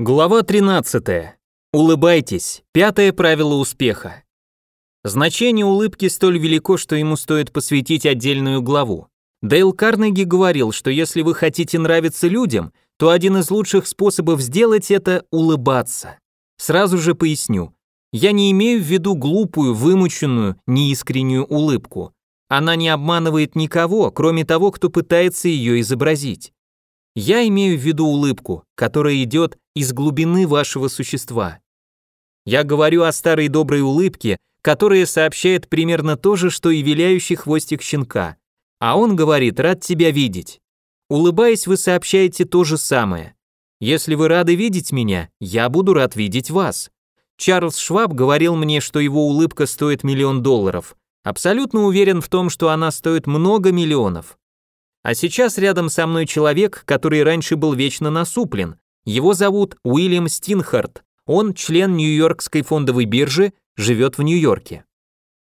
Глава 13. Улыбайтесь. Пятое правило успеха. Значение улыбки столь велико, что ему стоит посвятить отдельную главу. Дейл Карнеги говорил, что если вы хотите нравиться людям, то один из лучших способов сделать это – улыбаться. Сразу же поясню. Я не имею в виду глупую, вымученную, неискреннюю улыбку. Она не обманывает никого, кроме того, кто пытается ее изобразить. Я имею в виду улыбку, которая идет из глубины вашего существа. Я говорю о старой доброй улыбке, которая сообщает примерно то же, что и виляющий хвостик щенка. А он говорит «рад тебя видеть». Улыбаясь, вы сообщаете то же самое. Если вы рады видеть меня, я буду рад видеть вас. Чарльз Шваб говорил мне, что его улыбка стоит миллион долларов. Абсолютно уверен в том, что она стоит много миллионов. А сейчас рядом со мной человек, который раньше был вечно насуплен. Его зовут Уильям Стинхарт. Он член Нью-Йоркской фондовой биржи, живет в Нью-Йорке.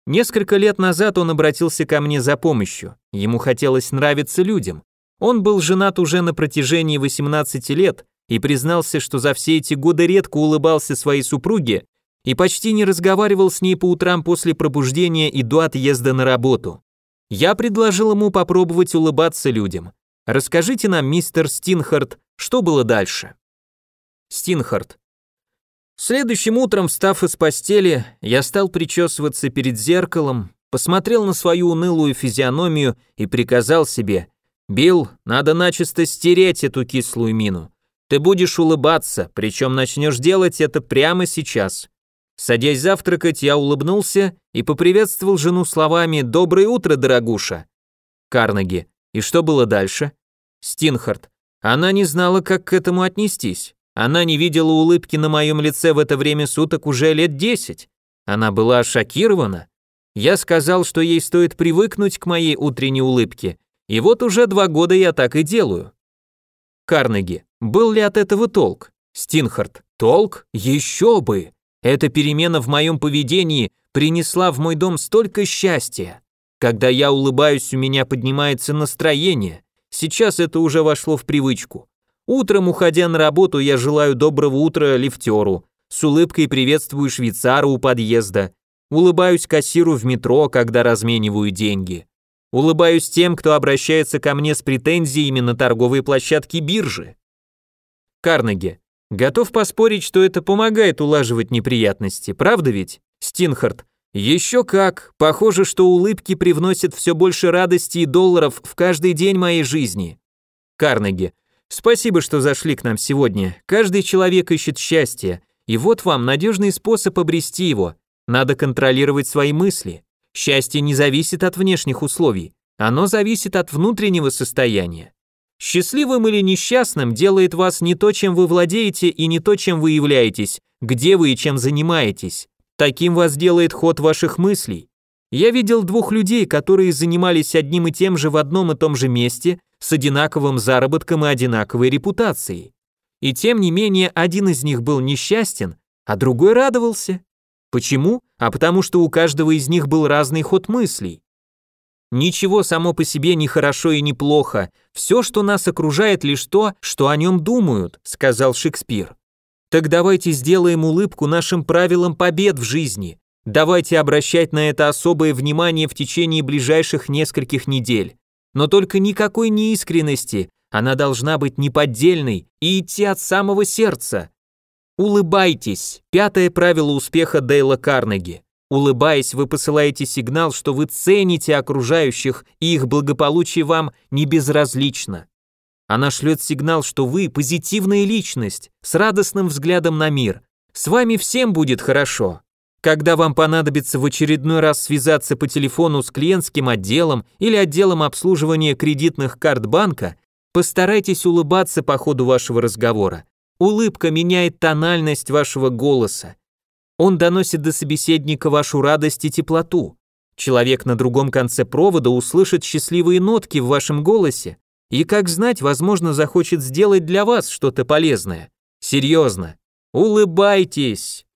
Несколько лет назад он обратился ко мне за помощью. Ему хотелось нравиться людям. Он был женат уже на протяжении 18 лет и признался, что за все эти годы редко улыбался своей супруге и почти не разговаривал с ней по утрам после пробуждения и до отъезда на работу. Я предложил ему попробовать улыбаться людям. Расскажите нам, мистер Стинхард, что было дальше? Стинхард. Следующим утром, встав из постели, я стал причесываться перед зеркалом, посмотрел на свою унылую физиономию и приказал себе, «Билл, надо начисто стереть эту кислую мину. Ты будешь улыбаться, причем начнешь делать это прямо сейчас. Садясь завтракать, я улыбнулся и поприветствовал жену словами «Доброе утро, дорогуша». Карнеги. И что было дальше? Стинхард. Она не знала, как к этому отнестись. Она не видела улыбки на моем лице в это время суток уже лет десять. Она была шокирована. Я сказал, что ей стоит привыкнуть к моей утренней улыбке, и вот уже два года я так и делаю. Карнеги. Был ли от этого толк? Стинхард. Толк? Еще бы! Эта перемена в моем поведении принесла в мой дом столько счастья. Когда я улыбаюсь, у меня поднимается настроение. Сейчас это уже вошло в привычку. Утром, уходя на работу, я желаю доброго утра лифтеру. С улыбкой приветствую швейцара у подъезда. Улыбаюсь кассиру в метро, когда размениваю деньги. Улыбаюсь тем, кто обращается ко мне с претензиями на торговые площадки биржи. Карнеги. Готов поспорить, что это помогает улаживать неприятности, правда ведь? Стинхард. Еще как. Похоже, что улыбки привносят все больше радости и долларов в каждый день моей жизни. Карнеги. Спасибо, что зашли к нам сегодня. Каждый человек ищет счастье, и вот вам надежный способ обрести его. Надо контролировать свои мысли. Счастье не зависит от внешних условий, оно зависит от внутреннего состояния. Счастливым или несчастным делает вас не то, чем вы владеете, и не то, чем вы являетесь, где вы и чем занимаетесь. Таким вас делает ход ваших мыслей. Я видел двух людей, которые занимались одним и тем же в одном и том же месте, с одинаковым заработком и одинаковой репутацией. И тем не менее, один из них был несчастен, а другой радовался. Почему? А потому что у каждого из них был разный ход мыслей. Ничего само по себе не хорошо и не плохо. Все, что нас окружает, лишь то, что о нем думают, сказал Шекспир. Так давайте сделаем улыбку нашим правилам побед в жизни. Давайте обращать на это особое внимание в течение ближайших нескольких недель. Но только никакой неискренности, она должна быть неподдельной и идти от самого сердца. Улыбайтесь. Пятое правило успеха Дейла Карнеги. Улыбаясь, вы посылаете сигнал, что вы цените окружающих, и их благополучие вам не безразлично. Она шлет сигнал, что вы позитивная личность, с радостным взглядом на мир. С вами всем будет хорошо. Когда вам понадобится в очередной раз связаться по телефону с клиентским отделом или отделом обслуживания кредитных карт банка, постарайтесь улыбаться по ходу вашего разговора. Улыбка меняет тональность вашего голоса, он доносит до собеседника вашу радость и теплоту. Человек на другом конце провода услышит счастливые нотки в вашем голосе и, как знать, возможно, захочет сделать для вас что-то полезное. Серьезно. Улыбайтесь.